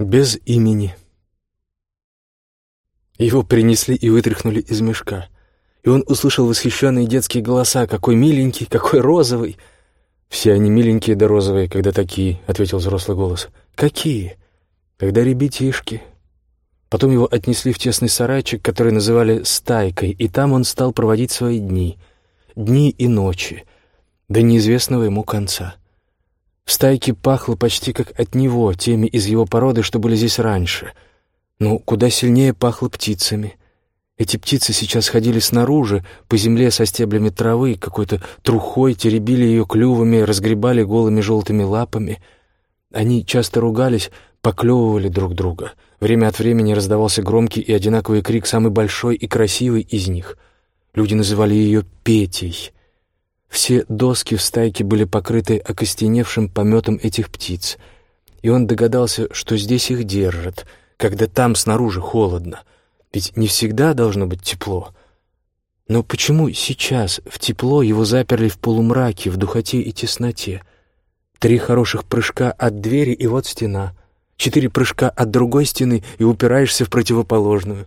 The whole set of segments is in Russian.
Без имени. Его принесли и вытряхнули из мешка. И он услышал восхищенные детские голоса. «Какой миленький, какой розовый!» «Все они миленькие да розовые, когда такие», — ответил взрослый голос. «Какие?» «Когда ребятишки». Потом его отнесли в тесный сарайчик, который называли «стайкой», и там он стал проводить свои дни. Дни и ночи, до неизвестного ему конца. В стайке пахло почти как от него, теми из его породы, что были здесь раньше. Но куда сильнее пахло птицами. Эти птицы сейчас ходили снаружи, по земле со стеблями травы, какой-то трухой, теребили ее клювами, разгребали голыми желтыми лапами. Они часто ругались, поклевывали друг друга. Время от времени раздавался громкий и одинаковый крик, самый большой и красивый из них. Люди называли ее Петей — все доски в стайке были покрыты окостеневшим пометом этих птиц, и он догадался, что здесь их держат, когда там снаружи холодно, ведь не всегда должно быть тепло. Но почему сейчас в тепло его заперли в полумраке, в духоте и тесноте? Три хороших прыжка от двери, и вот стена. Четыре прыжка от другой стены, и упираешься в противоположную.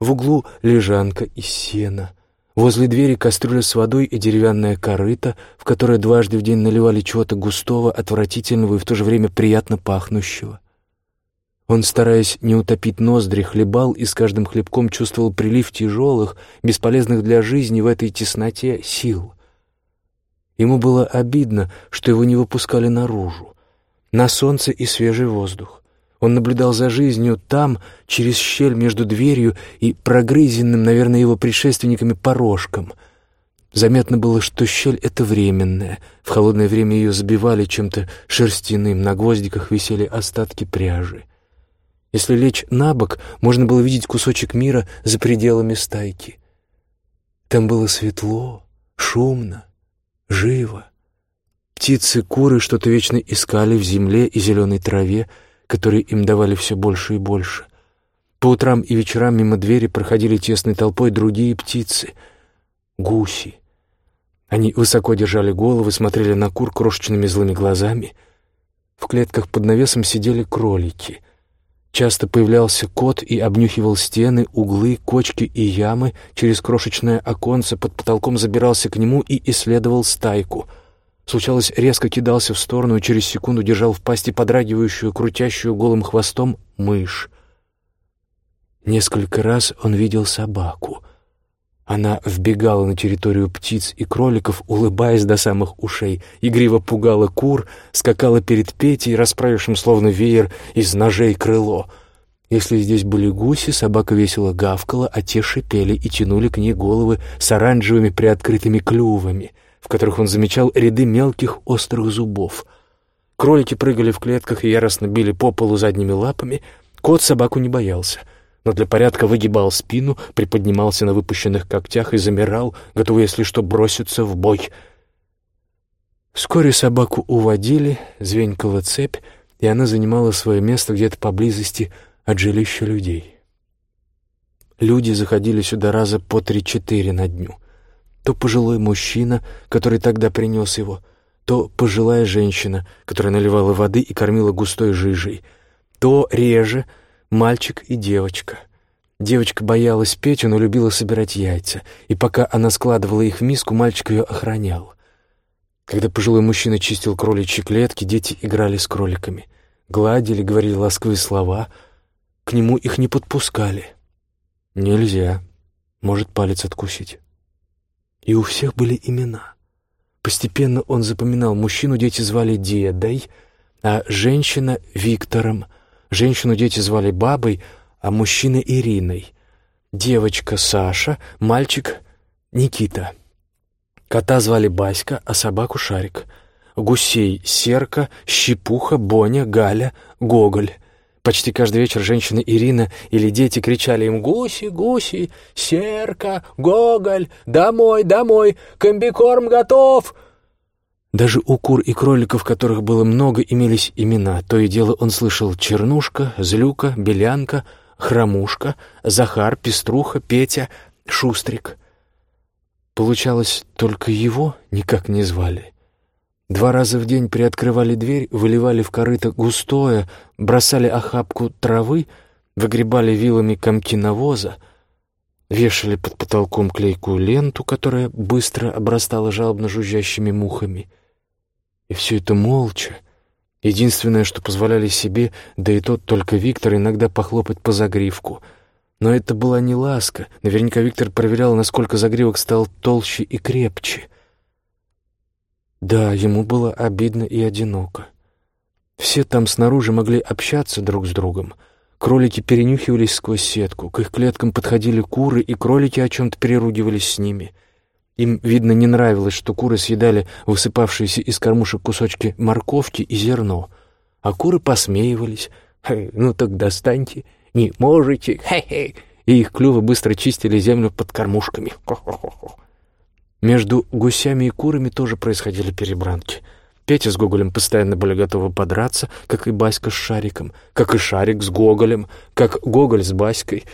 В углу лежанка из сена — Возле двери кастрюля с водой и деревянная корыта, в которое дважды в день наливали чего-то густого, отвратительного и в то же время приятно пахнущего. Он, стараясь не утопить ноздри, хлебал и с каждым хлебком чувствовал прилив тяжелых, бесполезных для жизни в этой тесноте сил. Ему было обидно, что его не выпускали наружу, на солнце и свежий воздух. Он наблюдал за жизнью там, через щель между дверью и прогрызенным, наверное, его предшественниками порожком. Заметно было, что щель — это временная. В холодное время ее забивали чем-то шерстяным, на гвоздиках висели остатки пряжи. Если лечь на бок, можно было видеть кусочек мира за пределами стайки. Там было светло, шумно, живо. Птицы, куры что-то вечно искали в земле и зеленой траве — которые им давали все больше и больше. По утрам и вечерам мимо двери проходили тесной толпой другие птицы — гуси. Они высоко держали головы, смотрели на кур крошечными злыми глазами. В клетках под навесом сидели кролики. Часто появлялся кот и обнюхивал стены, углы, кочки и ямы. Через крошечное оконце под потолком забирался к нему и исследовал стайку — Случалось, резко кидался в сторону и через секунду держал в пасти подрагивающую, крутящую голым хвостом мышь. Несколько раз он видел собаку. Она вбегала на территорию птиц и кроликов, улыбаясь до самых ушей, игриво пугала кур, скакала перед Петей, расправившим словно веер из ножей крыло. Если здесь были гуси, собака весело гавкала, а те шипели и тянули к ней головы с оранжевыми приоткрытыми клювами — которых он замечал ряды мелких острых зубов. Кролики прыгали в клетках и яростно били по полу задними лапами. Кот собаку не боялся, но для порядка выгибал спину, приподнимался на выпущенных когтях и замирал, готовый, если что, броситься в бой. Вскоре собаку уводили, звенькала цепь, и она занимала свое место где-то поблизости от жилища людей. Люди заходили сюда раза по три-четыре на дню — то пожилой мужчина, который тогда принес его, то пожилая женщина, которая наливала воды и кормила густой жижей, то реже мальчик и девочка. Девочка боялась печь, но любила собирать яйца, и пока она складывала их в миску, мальчик ее охранял. Когда пожилой мужчина чистил кроличьи клетки, дети играли с кроликами, гладили, говорили ласковые слова. К нему их не подпускали. Нельзя, может палец откусить и у всех были имена. Постепенно он запоминал, мужчину дети звали Дедой, а женщина — Виктором, женщину дети звали Бабой, а мужчина — Ириной, девочка — Саша, мальчик — Никита. Кота звали Баська, а собаку — Шарик, гусей — Серка, Щепуха, Боня, Галя, Гоголь — Почти каждый вечер женщина Ирина или дети кричали им «Гуси, гуси, серка, гоголь, домой, домой, комбикорм готов!» Даже у кур и кроликов, которых было много, имелись имена. То и дело он слышал Чернушка, Злюка, Белянка, Хромушка, Захар, Пеструха, Петя, Шустрик. Получалось, только его никак не звали. Два раза в день приоткрывали дверь, выливали в корыто густое, бросали охапку травы, выгребали вилами комки навоза, вешали под потолком клейкую ленту, которая быстро обрастала жалобно жужжащими мухами. И все это молча. Единственное, что позволяли себе, да и тот только Виктор, иногда похлопать по загривку. Но это была не ласка. Наверняка Виктор проверял, насколько загривок стал толще и крепче. Да, ему было обидно и одиноко. Все там снаружи могли общаться друг с другом — Кролики перенюхивались сквозь сетку, к их клеткам подходили куры, и кролики о чем-то переругивались с ними. Им, видно, не нравилось, что куры съедали высыпавшиеся из кормушек кусочки морковки и зерно, а куры посмеивались. «Ну так достаньте, не можете, хе-хе!» И их клювы быстро чистили землю под кормушками. Между гусями и курами тоже происходили перебранки — Петя с Гоголем постоянно были готовы подраться, как и Баська с Шариком, как и Шарик с Гоголем, как Гоголь с Баськой.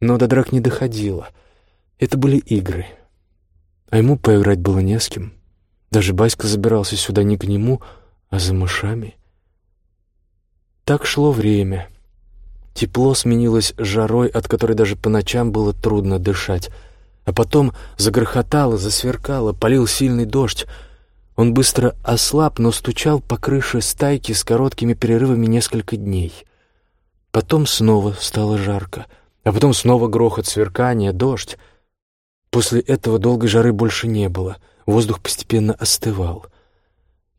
Но до драк не доходило. Это были игры. А ему поиграть было не с кем. Даже Баська забирался сюда не к нему, а за мышами. Так шло время. Тепло сменилось жарой, от которой даже по ночам было трудно дышать. А потом загрохотало, засверкало, полил сильный дождь. Он быстро ослаб, но стучал по крыше стайки с короткими перерывами несколько дней. Потом снова стало жарко, а потом снова грохот, сверкание, дождь. После этого долгой жары больше не было, воздух постепенно остывал.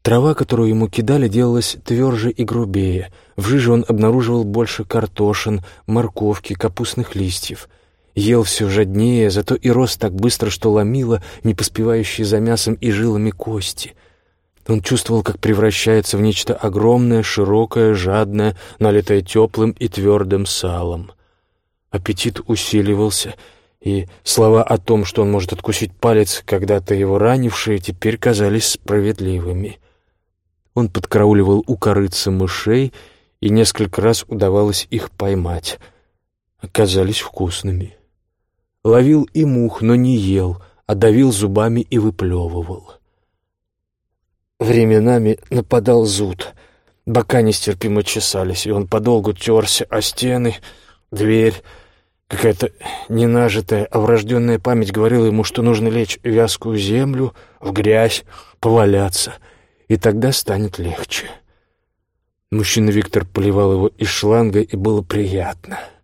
Трава, которую ему кидали, делалась тверже и грубее. В жиже он обнаруживал больше картошин, морковки, капустных листьев — ел все жаднее, зато и рос так быстро, что ломило не поспевающие за мясом и жилами кости. Он чувствовал, как превращается в нечто огромное, широкое, жадное, налитое теплым и твердым салом. Аппетит усиливался, и слова о том, что он может откусить палец, когда-то его ранившие, теперь казались справедливыми. Он подкарауливал у корыца мышей, и несколько раз удавалось их поймать. Оказались вкусными. Ловил и мух, но не ел, а давил зубами и выплевывал. Временами нападал зуд. Бока нестерпимо чесались, и он подолгу терся о стены, дверь. Какая-то ненажитая, оврожденная память говорила ему, что нужно лечь в вязкую землю, в грязь, поваляться, и тогда станет легче. Мужчина Виктор поливал его из шланга, и было приятно. —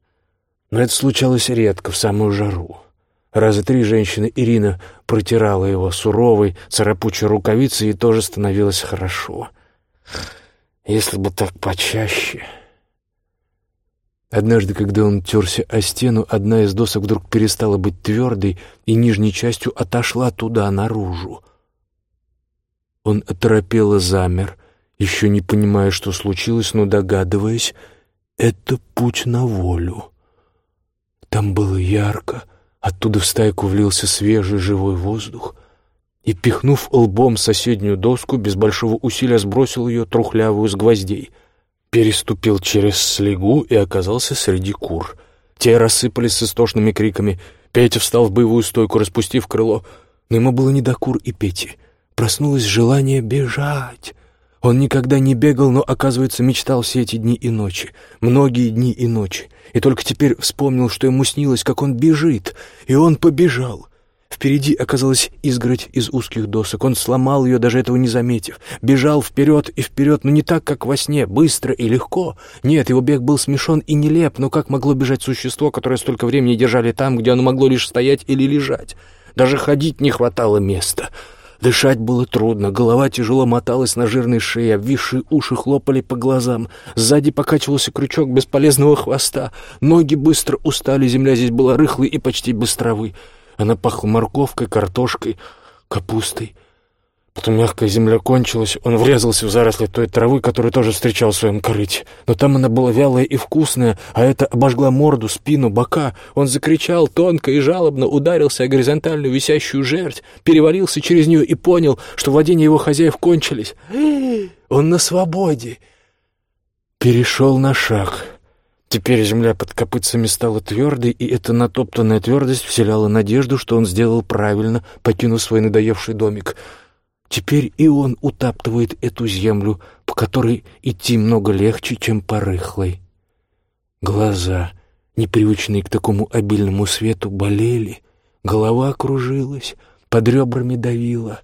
но это случалось редко, в самую жару. Раза три женщина Ирина протирала его суровой, царапучей рукавицей, и тоже становилось хорошо. Если бы так почаще... Однажды, когда он терся о стену, одна из досок вдруг перестала быть твердой и нижней частью отошла туда, наружу. Он оторопело замер, еще не понимая, что случилось, но догадываясь, это путь на волю. Там было ярко, оттуда в стайку влился свежий живой воздух, и, пихнув лбом соседнюю доску, без большого усилия сбросил ее трухлявую с гвоздей, переступил через слегу и оказался среди кур. Те рассыпались с истошными криками. Петя встал в боевую стойку, распустив крыло, но ему было не до кур и Пети. Проснулось желание бежать. Он никогда не бегал, но, оказывается, мечтал все эти дни и ночи, многие дни и ночи, и только теперь вспомнил, что ему снилось, как он бежит, и он побежал. Впереди оказалась изгородь из узких досок. Он сломал ее, даже этого не заметив. Бежал вперед и вперед, но не так, как во сне, быстро и легко. Нет, его бег был смешон и нелеп, но как могло бежать существо, которое столько времени держали там, где оно могло лишь стоять или лежать? Даже ходить не хватало места. Дышать было трудно, голова тяжело моталась на жирной шее, обвисшие уши хлопали по глазам, сзади покачивался крючок бесполезного хвоста, ноги быстро устали, земля здесь была рыхлой и почти травы. Она пахла морковкой, картошкой, капустой. Потом мягкая земля кончилась, он врезался в заросли той травы, которую тоже встречал в своем корыте. Но там она была вялая и вкусная, а это обожгла морду, спину, бока. Он закричал тонко и жалобно, ударился о горизонтальную висящую жерть, перевалился через нее и понял, что владения его хозяев кончились. Он на свободе. Перешел на шаг. Теперь земля под копытцами стала твердой, и эта натоптанная твердость вселяла надежду, что он сделал правильно, покинув свой надоевший домик — Теперь и он утаптывает эту землю, по которой идти много легче, чем по рыхлой. Глаза, непривычные к такому обильному свету, болели, голова кружилась, под ребрами давила,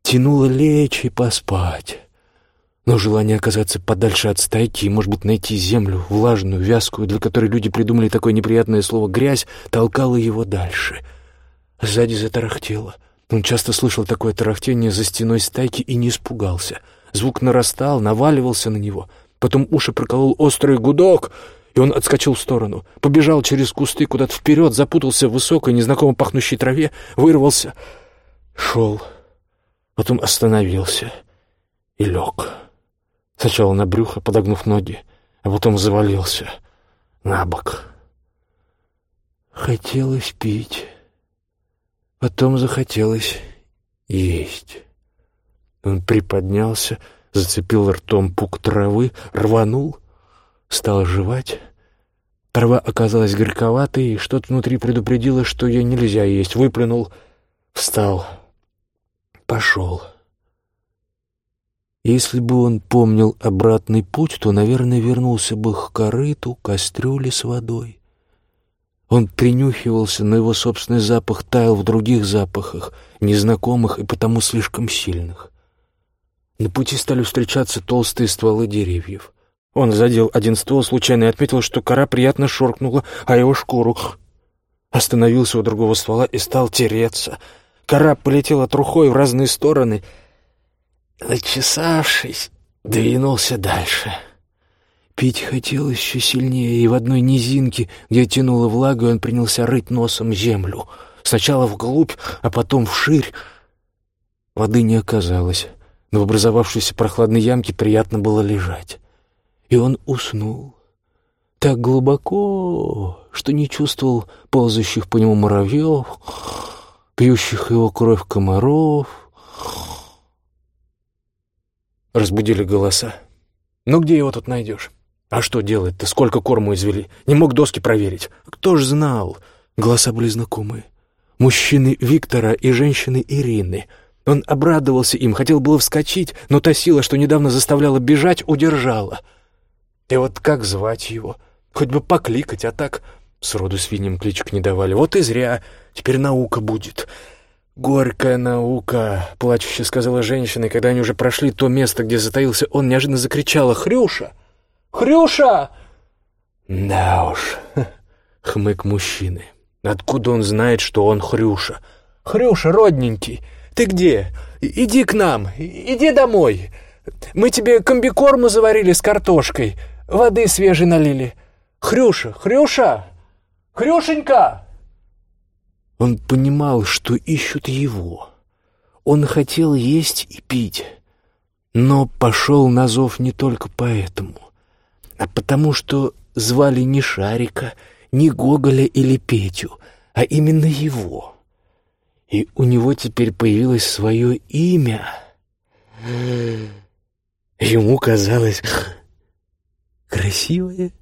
тянуло лечь и поспать. Но желание оказаться подальше от стайки и, может быть, найти землю, влажную, вязкую, для которой люди придумали такое неприятное слово «грязь», толкало его дальше. Сзади затарахтело. Он часто слышал такое тарахтение за стеной стайки и не испугался. Звук нарастал, наваливался на него. Потом уши проколол острый гудок, и он отскочил в сторону. Побежал через кусты куда-то вперед, запутался в высокой, незнакомо пахнущей траве, вырвался. Шел. Потом остановился и лег. Сначала на брюхо, подогнув ноги, а потом завалился на бок. Хотелось пить, потом захотелось есть. Он приподнялся, зацепил ртом пук травы, рванул, стал жевать. Трава оказалась горьковатой, и что-то внутри предупредило, что ей нельзя есть. Выплюнул, встал, пошел. Если бы он помнил обратный путь, то, наверное, вернулся бы к корыту, кастрюле с водой. Он принюхивался, но его собственный запах таял в других запахах, незнакомых и потому слишком сильных. На пути стали встречаться толстые стволы деревьев. Он задел один ствол случайно и отметил, что кора приятно шоркнула, а его шкуру остановился у другого ствола и стал тереться. Кора полетела трухой в разные стороны — Начесавшись, двинулся дальше. Пить хотелось еще сильнее, и в одной низинке, где тянуло влагу, он принялся рыть носом землю. Сначала вглубь, а потом вширь. Воды не оказалось, но в образовавшейся прохладной ямке приятно было лежать. И он уснул. Так глубоко, что не чувствовал ползающих по нему муравьев, пьющих его кровь комаров, Разбудили голоса. «Ну где его тут найдешь?» «А что делать-то? Сколько корму извели? Не мог доски проверить. Кто ж знал?» Голоса были знакомые. Мужчины Виктора и женщины Ирины. Он обрадовался им, хотел было вскочить, но та сила, что недавно заставляла бежать, удержала. И вот как звать его? Хоть бы покликать, а так... Сроду свиньям кличек не давали. Вот и зря. Теперь наука будет. «Горькая наука», — плачуще сказала женщина, когда они уже прошли то место, где затаился он, неожиданно закричала «Хрюша! Хрюша!» «Да уж», — хмык мужчины. «Откуда он знает, что он Хрюша?» «Хрюша, родненький, ты где? Иди к нам, иди домой. Мы тебе комбикорму заварили с картошкой, воды свежей налили. Хрюша, Хрюша! Хрюшенька!» Он понимал, что ищут его. Он хотел есть и пить, но пошел на зов не только поэтому, а потому что звали не Шарика, не Гоголя или Петю, а именно его. И у него теперь появилось свое имя. Ему казалось красивое.